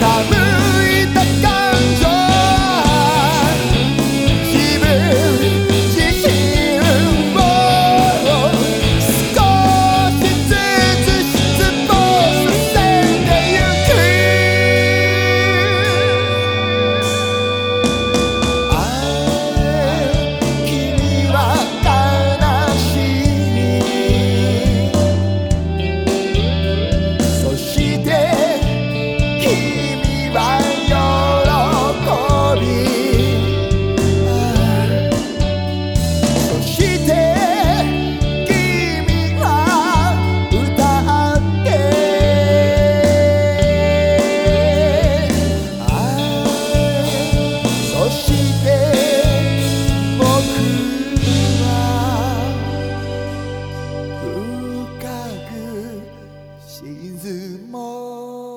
たぶん the more.